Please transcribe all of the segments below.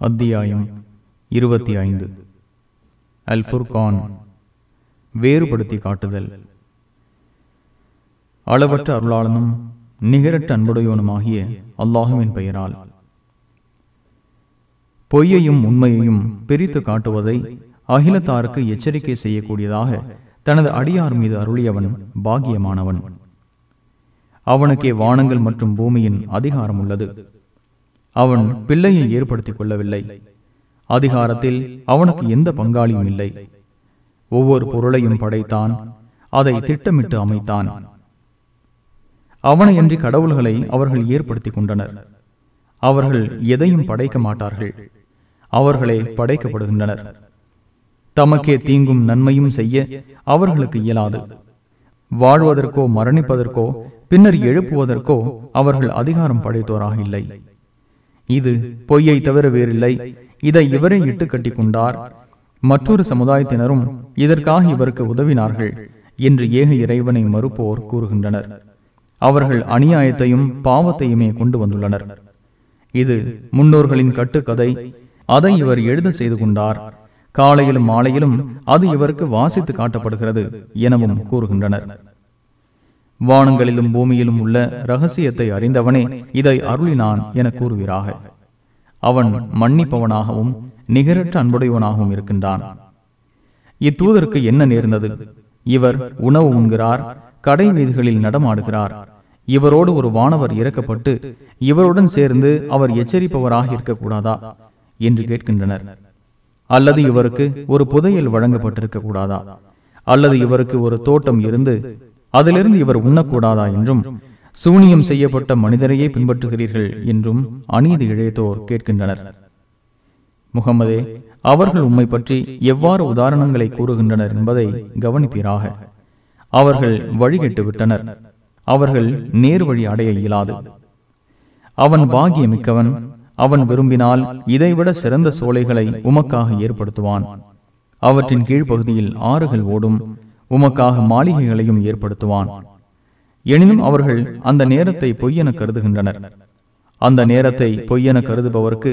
அத்தியாயம் இருபத்தி ஐந்து. அல் ஃபுர்கான் வேறுபடுத்தி காட்டுதல். அளவற்ற அருளாளனும் நிகரட்ட அன்புடையோனுமாகிய அல்லாஹுவின் பெயரால். பொய்யையும் உண்மையையும் பிரித்து காட்டுவதை அகிலத்தாருக்கு எச்சரிக்கை செய்யக்கூடியதாக தனது அடியார் மீது அருளியவன் பாகியமானவன் அவனுக்கே வானங்கள் மற்றும் பூமியின் அதிகாரம் உள்ளது அவன் பிள்ளையை ஏற்படுத்திக் கொள்ளவில்லை அதிகாரத்தில் அவனுக்கு எந்த பங்காளியும் இல்லை. ஒவ்வொரு பொருளையும் படைத்தான் அதை திட்டமிட்டு அமைத்தான். அவனையன்றி கடவுள்களை அவர்கள் ஏற்படுத்திக் கொண்டனர். அவர்கள் எதையும் படைக்க மாட்டார்கள். அவர்களே படைக்கப்படுகின்றனர். தமக்கே தீங்கும் நன்மையும் செய்ய அவர்களுக்கு இயலாது. வாழ்வதற்கோ மரணிப்பதற்கோ பின்னர் எழுப்புவதற்கோ அவர்கள் அதிகாரம் படைத்தோராக இல்லை. இது பொய்யை தவிர வேறில்லை. இதை இவரே இட்டு கட்டி கொண்டார் மற்றொரு சமுதாயத்தினரும் இதற்காக இவருக்கு உதவினார்கள் என்று ஏக இறைவனை மறுப்போர் கூறுகின்றனர். அவர்கள் அநியாயத்தையும் பாவத்தையுமே கொண்டு வந்துள்ளனர். இது முன்னோர்களின் கட்டுக்கதை. அதை இவர் எழுத செய்து கொண்டார். காலையிலும் மாலையிலும் அது இவருக்கு வாசித்து காட்டப்படுகிறது எனவும் கூறுகின்றனர். வானங்களிலும் பூமியிலும் உள்ள ரகசியத்தை அறிந்தவனே இதை அருளினான் என கூறுகிறாக அவன் மன்னிப்பவனாகவும் நிகரற்ற அன்புடையவனாகவும் இருக்கின்றான். இத்தூதருக்கு என்ன நேர்ந்தது? இவர் உணவு உண்கிறார் கடை வீதிகளில் நடமாடுகிறார். இவரோடு ஒரு வானவர் இறக்கப்பட்டு இவருடன் சேர்ந்து அவர் எச்சரிப்பவராக இருக்கக்கூடாதா? என்று கேட்கின்றனர். அல்லது இவருக்கு ஒரு புதையல் வழங்கப்பட்டிருக்க கூடாதா அல்லது இவருக்கு ஒரு தோட்டம் இருந்து அதிலிருந்து இவர் உண்ணக்கூடாதா என்றும் சூனியம் செய்யப்பட்ட மனிதரையே பின்பற்றுகிறீர்கள் என்றும் அநீதி இழைத்தோர் கேட்கின்றனர். முகமதே அவர்கள் உம்மை பற்றி எவ்வாறு உதாரணங்களை கூறுகின்றனர் என்பதை கவனிப்பீராக. அவர்கள் வழிகெட்டு விட்டனர். அவர்கள் நேர் வழி அடைய இயலாது. அவன் பாகியமிக்கவன் அவன் விரும்பினால் இதைவிட சிறந்த சோலைகளை உமக்காக ஏற்படுத்துவான். அவற்றின் கீழ்ப்பகுதியில் ஆறுகள் ஓடும். உமக்காக மாளிகைகளையும் ஏற்படுத்துவான். எனினும் அவர்கள் அந்த நேரத்தை பொய்யென கருதுகின்றனர். அந்த நேரத்தை பொய்யென கருதுபவருக்கு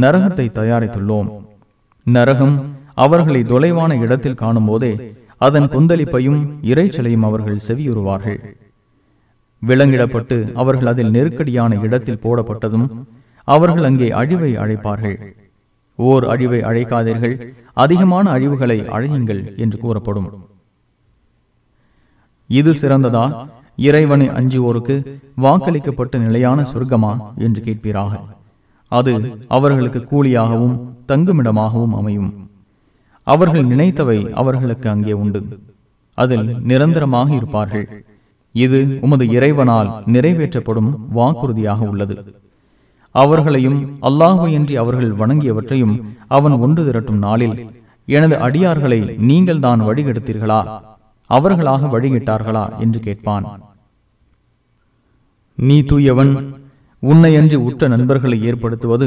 நரகத்தை தயாரித்துள்ளோம். நரகம் அவர்களை தொலைவான இடத்தில் காணும் போதே அதன் கொந்தளிப்பையும் இறைச்சலையும் அவர்கள் செவியுறுவார்கள். விலங்கிடப்பட்டு அவர்கள் அதில் நெருக்கடியான இடத்தில் போடப்பட்டதும் அவர்கள் அங்கே அழிவை அழைப்பார்கள். ஓர் அழிவை அழைக்காதீர்கள் அதிகமான அழிவுகளை அழையுங்கள் என்று கூறப்படும். இது சிறந்ததா? இறைவனை அஞ்சுவோருக்கு வாக்களிக்கப்பட்ட நிலையான சொர்க்கமா? என்று கேட்பீராக. அது அவர்களுக்கு கூலியாகவும் தங்குமிடமாகவும் அமையும். அவர்கள் நினைத்தவை அவர்களுக்கு அங்கே உண்டு. அதில் நிரந்தரமாக இருப்பார்கள். இது உமது இறைவனால் நிறைவேற்றப்படும் வாக்குறுதியாக உள்ளது. அவர்களையும் அல்லாஹுயின்றி அவர்கள் வணங்கியவற்றையும் அவன் ஒன்று திரட்டும் நாளில் எனது அடியார்களை நீங்கள் தான் வழிகெடுத்தீர்களா? அவர்களாக வழியிட்டார்களா என்று கேட்பான். நீ தூயவன் உன்னை உன்னையன்றி உற்ற நண்பர்களை ஏற்படுத்துவது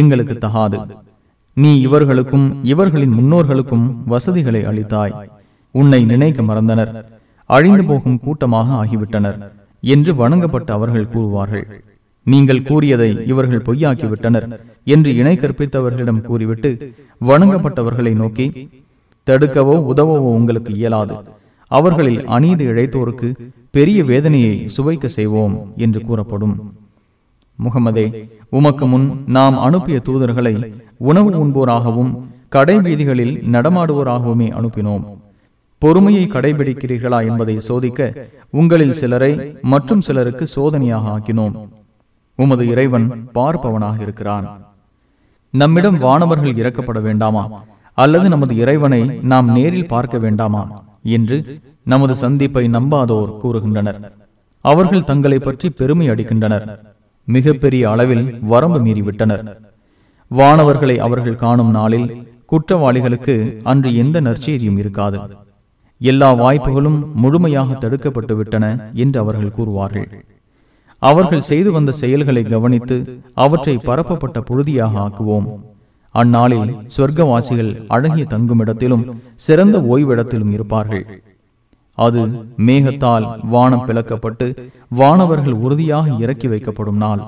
எங்களுக்கு தகாது. நீ இவர்களுக்கும் இவர்களின் முன்னோர்களுக்கும் வசதிகளை அளித்தாய். உன்னை நினைக்க மறந்தனர். அழிந்து போகும் கூட்டமாக ஆகிவிட்டனர் என்று வணங்கப்பட்ட அவர்கள் கூறுவார்கள். நீங்கள் கூறியதை இவர்கள் பொய்யாக்கிவிட்டனர் என்று இணை கற்பித்தவர்களிடம் கூறிவிட்டு வணங்கப்பட்டவர்களை நோக்கி தடுக்கவோ உதவவோ உங்களுக்கு இயலாது. அவர்களில் அநீதி இழைத்தோருக்கு பெரிய வேதனையை சுவைக்க செய்வோம் என்று கூறப்படும். முகமதே உமக்கு முன் நாம் அனுப்பிய தூதர்களை உணவு உண்போராகவும் கடை வீதிகளில் நடமாடுவோராகவுமே அனுப்பினோம். பொறுமையை கடைபிடிக்கிறீர்களா என்பதை சோதிக்க உங்களில் சிலரை மற்றும் சிலருக்கு சோதனையாக ஆக்கினோம். உமது இறைவன் பார்ப்பவனாக இருக்கிறான். நம்மிடம் வானவர்கள் இறக்கப்பட வேண்டாமா? அல்லது நமது இறைவனை நாம் நேரில் பார்க்க வேண்டாமா? என்று நமது சந்திப்பை நம்பாதோர் கூறுகின்றனர். அவர்கள் தங்களை பற்றி பெருமை அடிக்கின்றனர். மிகப்பெரிய அளவில் வரம்பு மீறிவிட்டனர். வானவர்களை அவர்கள் காணும் நாளில் குற்றவாளிகளுக்கு அன்று எந்த நற்செய்தியும் இருக்காது. எல்லா வாய்ப்புகளும் முழுமையாக தடுக்கப்பட்டு விட்டன என்று அவர்கள் கூறுவார்கள். அவர்கள் செய்து வந்த செயல்களை கவனித்து அவற்றை பரப்பப்பட்ட புழுதியாக ஆக்குவோம். அந்நாளில் சொர்க்கவாசிகள் அழகிய தங்குமிடத்திலும் சிறந்த ஓய்விடத்திலும் இருப்பார்கள். அது மேகத்தால் வானம் பிளக்கப்பட்டு வானவர்கள் உறுதியாக இறக்கி வைக்கப்படும் நாள்.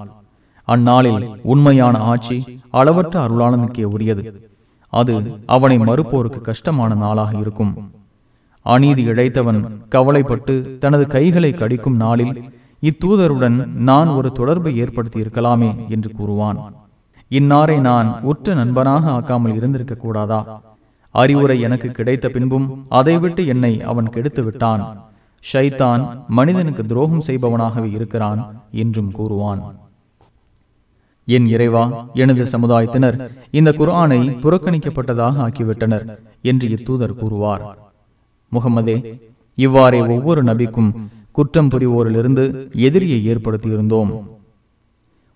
அந்நாளில் உண்மையான ஆட்சி அளவற்ற அருளாளனுக்கே உரியது. அது அவனை மறுப்போருக்கு கஷ்டமான நாளாக இருக்கும். அநீதி இழைத்தவன் கவலைப்பட்டு தனது கைகளை கடிக்கும் நாளில் இத்தூதருடன் நான் ஒரு தொடர்பை ஏற்படுத்தி இருக்கலாமே என்று கூறுவான். இந்நாரை நான் உற்ற நண்பனாக ஆக்காமல் இருந்திருக்க கூடாதா? அறிவுரை எனக்கு கிடைத்த பின்பும் அதை விட்டு என்னை அவன் கெடுத்து விட்டான். ஷைத்தான் மனிதனுக்கு துரோகம் செய்பவனாகவே இருக்கிறான் என்றும் கூறுவான். என் இறைவா எனது சமுதாயத்தினர் இந்த குர்ஆனை புறக்கணிக்கப்பட்டதாக ஆக்கிவிட்டனர் என்று இத்தூதர் கூறுவார். முகமதே இவ்வாறே ஒவ்வொரு நபிக்கும் குற்றம் புரிவோரிலிருந்து எதிரியை ஏற்படுத்தியிருந்தோம்.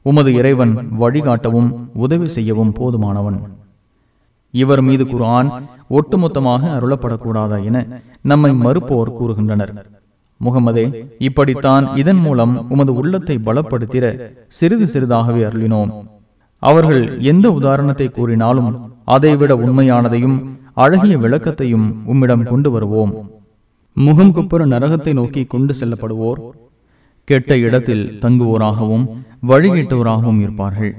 உமது இறைவன் வழிகாட்டவும் உதவி செய்யவும் போதுமானவன். இவர் மீது குரான் ஒட்டுமொத்தமாக அருளப்படக்கூடாதா என நம்மை மறுப்போர் கூறுகின்றனர். முகமதே இப்படித்தான் இதன் மூலம் உமது உள்ளத்தை பலப்படுத்திட சிறிது சிறிதாகவே அருளினோம். அவர்கள் எந்த உதாரணத்தை கூறினாலும் அதைவிட உண்மையானதையும் அழகிய விளக்கத்தையும் உம்மிடம் கொண்டு வருவோம். முகம் குப்புற நரகத்தை நோக்கி கொண்டு செல்லப்படுவோர் கெட்ட இடத்தில் தங்குவோராகவும் வழிகேட்டோராகவும் இருப்பார்கள்.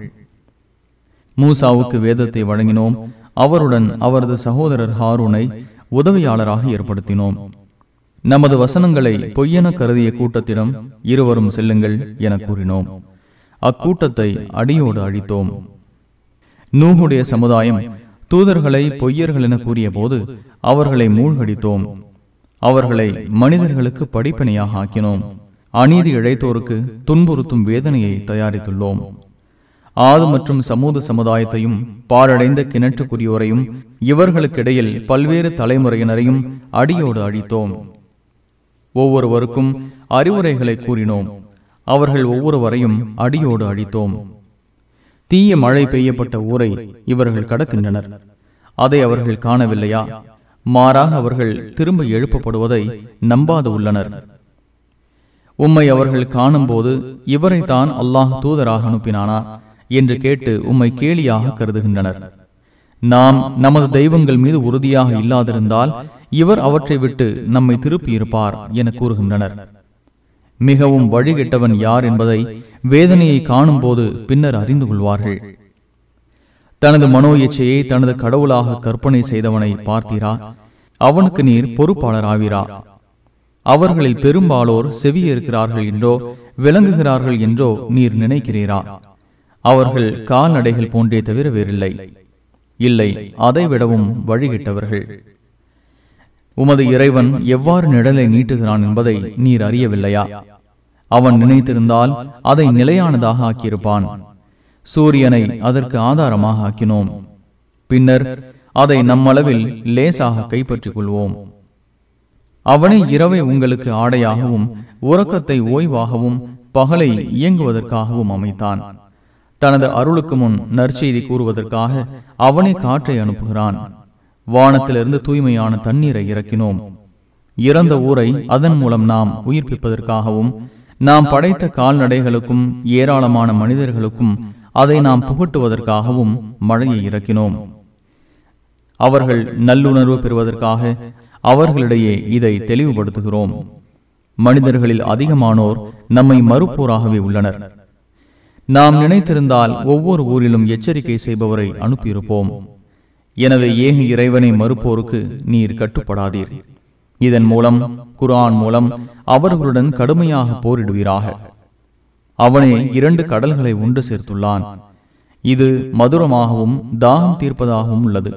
மூசாவுக்கு வேதத்தை வழங்கினோம். அவருடன் அவரது சகோதரர் ஹாரூனை உதவியாளராக ஏற்படுத்தினோம். நமது வசனங்களை பொய்யென கருதிய கூட்டத்திடம் இருவரும் செல்லுங்கள் என கூறினோம். அக்கூட்டத்தை அடியோடு அழித்தோம். நூகுடைய சமுதாயம் தூதர்களை பொய்யர்கள் என கூறிய போது அவர்களை மூழ்கடித்தோம். அவர்களை மனிதர்களுக்கு படிப்பனையாக ஆக்கினோம். அநீதி இழைத்தோருக்கு துன்புறுத்தும் வேதனையை தயாரித்துள்ளோம். ஆது மற்றும் சமூக சமுதாயத்தையும் பாழடைந்த கிணற்றுக்குரியோரையும் இவர்களுக்கிடையில் பல்வேறு தலைமுறையினரையும் அடியோடு அழித்தோம். ஒவ்வொருவருக்கும் அறிவுரைகளை கூறினோம். அவர்கள் ஒவ்வொருவரையும் அடியோடு அழித்தோம். தீய மழை பெய்யப்பட்ட ஊரை இவர்கள் கடக்கின்றனர். அதை அவர்கள் காணவில்லையா? மாறாக அவர்கள் திரும்ப எழுப்பப்படுவதை நம்பாது உள்ளனர். உம்மை அவர்கள் காணும்போது தான் அல்லாஹ் தூதராக அனுப்பினானா? என்று கேட்டு உம்மை கேலியாக கருதுகின்றனர். நாம் நமது தெய்வங்கள் மீது உறுதியாக இல்லாதிருந்தால் இவர் அவற்றை விட்டு நம்மை திருப்பியிருப்பார் என கூறுகின்றனர். மிகவும் வழிகெட்டவன் யார் என்பதை வேதனையை காணும் போது பின்னர் அறிந்து கொள்வார்கள். தனது மனோ இச்சையை தனது கடவுளாக கற்பனை செய்தவனை பார்த்தீரா? அவனுக்கு நீர் பொறுப்பாளர் ஆவீரா அவர்களில் பெரும்பாலோர் செவியிருக்கிறார்கள் என்றோ விளங்குகிறார்கள் என்றோ நீர் நினைக்கிறீரா? அவர்கள் கால்நடைகள் போன்றே தவிர வேறில்லை இல்லை அதைவிடவும் வழிகிட்டவர்கள். உமது இறைவன் எவ்வாறு நிழலை நீட்டுகிறான் என்பதை நீர் அறியவில்லையா? அவன் நினைத்திருந்தால் அதை நிலையானதாக ஆக்கியிருப்பான். சூரியனை அதற்கு ஆதாரமாக ஆக்கினோம். பின்னர் அதை நம்மளவில் லேசாக கைப்பற்றிக் கொள்வோம். அவனே இரவை உங்களுக்கு ஆடையாகவும் உறக்கத்தை ஓய்வாகவும் பகலை இயங்குவதற்காகவும் அமைத்தான். தனது அருளுக்கு முன் நற்செய்தி கூறுவதற்காக அவனே காற்றை அனுப்புகிறான். வானத்திலிருந்து தூய்மையான தண்ணீரை இறக்கினோம். இறந்த ஊரை அதன் மூலம் நாம் உயிர்ப்பிப்பதற்காகவும் நாம் படைத்த கால்நடைகளுக்கும் ஏராளமான மனிதர்களுக்கும் அதை நாம் புகட்டுவதற்காகவும் மழையை இறக்கினோம். அவர்கள் நல்லுணர்வு பெறுவதற்காக அவர்களிடையே இதை தெளிவுபடுத்துகிறோம். மனிதர்களில் அதிகமானோர் நம்மை மறுப்போராகவே உள்ளனர். நாம் நினைத்திருந்தால் ஒவ்வொரு ஊரிலும் எச்சரிக்கை செய்பவரை அனுப்பியிருப்போம். எனவே ஏக இறைவனை மறுப்போருக்கு நீர் கட்டுப்படாதீர். இதன் மூலம் குரான் மூலம் அவர்களுடன் கடுமையாக போரிடுவீராக. அவனே இரண்டு கடல்களை ஒன்று சேர்த்துள்ளான். இது மதுரமாகவும் தாகம் தீர்ப்பதாகவும் உள்ளது.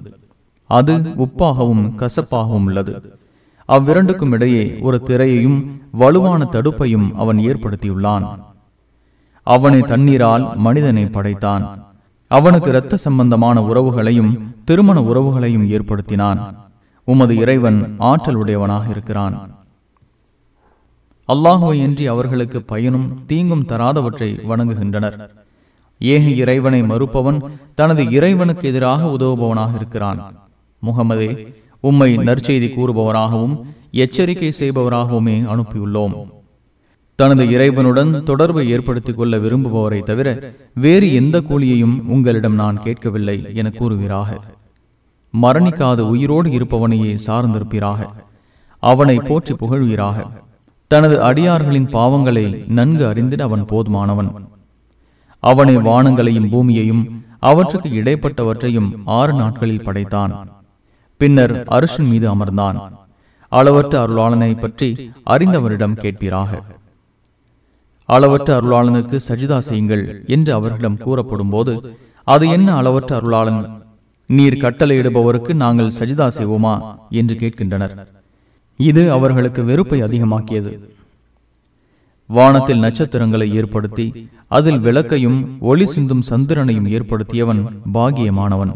அது உப்பாகவும் கசப்பாகவும் உள்ளது. அவ்விரண்டுக்கும் இடையே ஒரு திரையையும் வலுவான தடுப்பையும் அவன் ஏற்படுத்தியுள்ளான். அவனை தண்ணீரால் மனிதனை படைத்தான். அவனுக்கு இரத்த சம்பந்தமான உறவுகளையும் திருமண உறவுகளையும் ஏற்படுத்தினான். உமது இறைவன் ஆற்றல் உடையவனாக இருக்கிறான் அல்லாஹுவையின்றி அவர்களுக்கு பயனும் தீங்கும் தராதவற்றை வணங்குகின்றனர். ஏக இறைவனை மறுப்பவன் தனது இறைவனுக்கு எதிராக உதவுபவனாக இருக்கிறான். முகமதே உம்மை நற்செய்தி கூறுபவராகவும் எச்சரிக்கை செய்பவராகவுமே அனுப்பியுள்ளோம். தனது இறைவனுடன் தொடர்பை ஏற்படுத்திக் கொள்ள விரும்புபவரை தவிர வேறு எந்த கூலியையும் உங்களிடம் நான் கேட்கவில்லை என கூறுவீராக. மரணிக்காத உயிரோடு இருப்பவனையே சார்ந்திருப்பீராக. அவனை போற்றி புகழ்வீராக. தனது அடியார்களின் பாவங்களை நன்கு அறிந்திட அவன் போதுமானவன். அவனை வானங்களையும் பூமியையும் அவற்றுக்கு இடைப்பட்டவற்றையும் ஆறு நாட்களில் படைத்தான். பின்னர் அரிசன் மீது அமர்ந்தான். அளவற்ற அருளாளனை பற்றி அறிந்தவரிடம் கேட்பீராக. அளவற்ற அருளாளனுக்கு சஜிதா செய்யுங்கள் என்று அவர்களிடம் கூறப்படும் போது அது என்ன அளவற்ற அருளாளன்? நீர் கட்டளையிடுபவருக்கு நாங்கள் சஜிதா செய்வோமா? என்று கேட்கின்றனர். இது அவர்களுக்கு வெறுப்பை அதிகமாக்கியது. வானத்தில் நட்சத்திரங்களை ஏற்படுத்தி அதில் விளக்கையும் ஒளி சிந்தும் சந்திரனையும் ஏற்படுத்தியவன் பாகியமானவன்.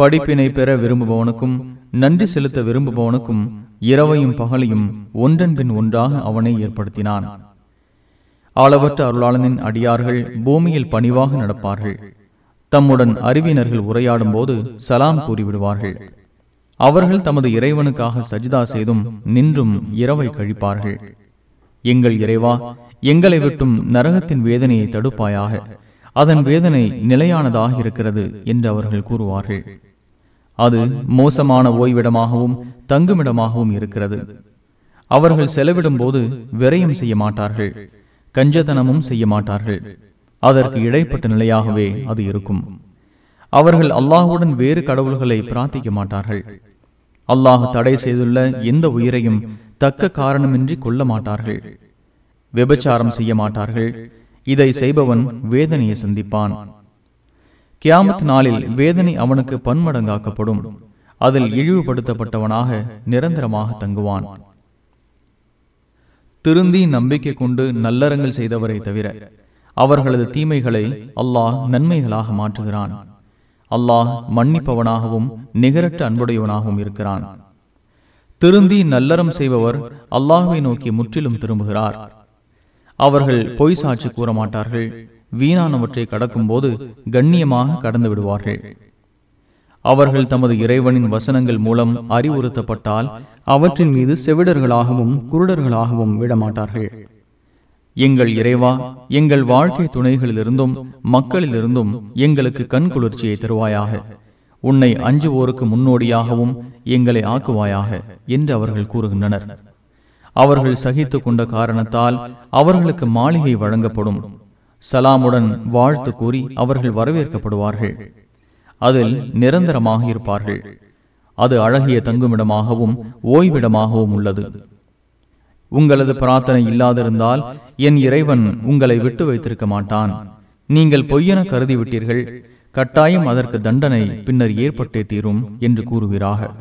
படிப்பினை பெற விரும்புபவனுக்கும் நன்றி செலுத்த விரும்புபவனுக்கும் இரவையும் பகலையும் ஒன்றன் பின் ஒன்றாக அவனை ஏற்படுத்தினான். அளவற்ற அருளாளனின் அடியார்கள் பூமியில் பணிவாக நடப்பார்கள். தம்முடன் அறிவினர்கள் உரையாடும் போது சலாம் கூறிவிடுவார்கள். அவர்கள் தமது இறைவனுக்காக சஜிதா செய்தும் நின்றும் இரவை கழிப்பார்கள். எங்கள் இறைவா எங்களை விட்டும் நரகத்தின் வேதனையை தடுப்பாயாக அதன் வேதனை நிலையானதாக இருக்கிறது என்று அவர்கள் கூறுவார்கள். அது மோசமான ஓய்விடமாகவும் தங்குமிடமாகவும் இருக்கிறது. அவர்கள் செலவிடும் போது விரயம் செய்ய மாட்டார்கள் கஞ்சதனமும் செய்ய மாட்டார்கள். அதற்கு இடைப்பட்ட நிலையாகவே அது இருக்கும். அவர்கள் அல்லாஹுடன் வேறு கடவுள்களை பிரார்த்திக்க மாட்டார்கள். அல்லாஹ் தடை செய்துள்ள எந்த உயிரையும் தக்க காரணமின்றி கொள்ள மாட்டார்கள். விபச்சாரம் செய்ய மாட்டார்கள். இதை செய்பவன் வேதனையை சந்திப்பான். கியாமத் நாளில் வேதனை அவனுக்கு பன்மடங்காக்கப்படும். அதில் இழிவுபடுத்தப்பட்டவனாக நிரந்தரமாக தங்குவான். திருந்தி நம்பிக்கை கொண்டு நல்லறங்கள் செய்தவரை தவிர அவர்களது தீமைகளை அல்லாஹ் நன்மைகளாக மாற்றுகிறான். அல்லாஹ் மன்னிப்பவனாகவும் நிகரற்ற அன்புடையவனாகவும் இருக்கிறான். திருந்தி நல்லறம் செய்பவர் அல்லாஹுவை நோக்கி முற்றிலும் திரும்புகிறார். அவர்கள் பொய் சாட்சி கூற மாட்டார்கள் வீணானவற்றை கடக்கும் போது கண்ணியமாக கடந்து விடுவார்கள் அவர்கள் தமது இறைவனின் வசனங்கள் மூலம் அறிவுறுத்தப்பட்டால் அவற்றின் மீது செவிடர்களாகவும் குருடர்களாகவும் விடமாட்டார்கள். எங்கள் இறைவா எங்கள் வாழ்க்கை துணைகளிலிருந்தும் மக்களிலிருந்தும் எங்களுக்கு கண் குளிர்ச்சியை தருவாயாக. உன்னை அஞ்சுவோருக்கு முன்னோடியாகவும் எங்களை ஆக்குவாயாக என்று அவர்கள் கூறுகின்றனர். அவர்கள் சகித்து கொண்ட காரணத்தால் அவர்களுக்கு மாளிகை வழங்கப்படும். சலாமுடன் வாழ்த்து கூறி அவர்கள் வரவேற்கப்படுவார்கள். அதில் நிரந்தரமாக இருப்பார்கள். அது அழகிய தங்குமிடமாகவும் ஓய்விடமாகவும் உள்ளது. உங்களது பிரார்த்தனை இல்லாதிருந்தால் என் இறைவன் உங்களை விட்டு வைத்திருக்க மாட்டான். நீங்கள் பொய்யென கருதிவிட்டீர்கள். கட்டாயம் அதற்கு தண்டனை பின்னர் ஏற்பட்டே தீரும் என்று கூறுகிறார்கள்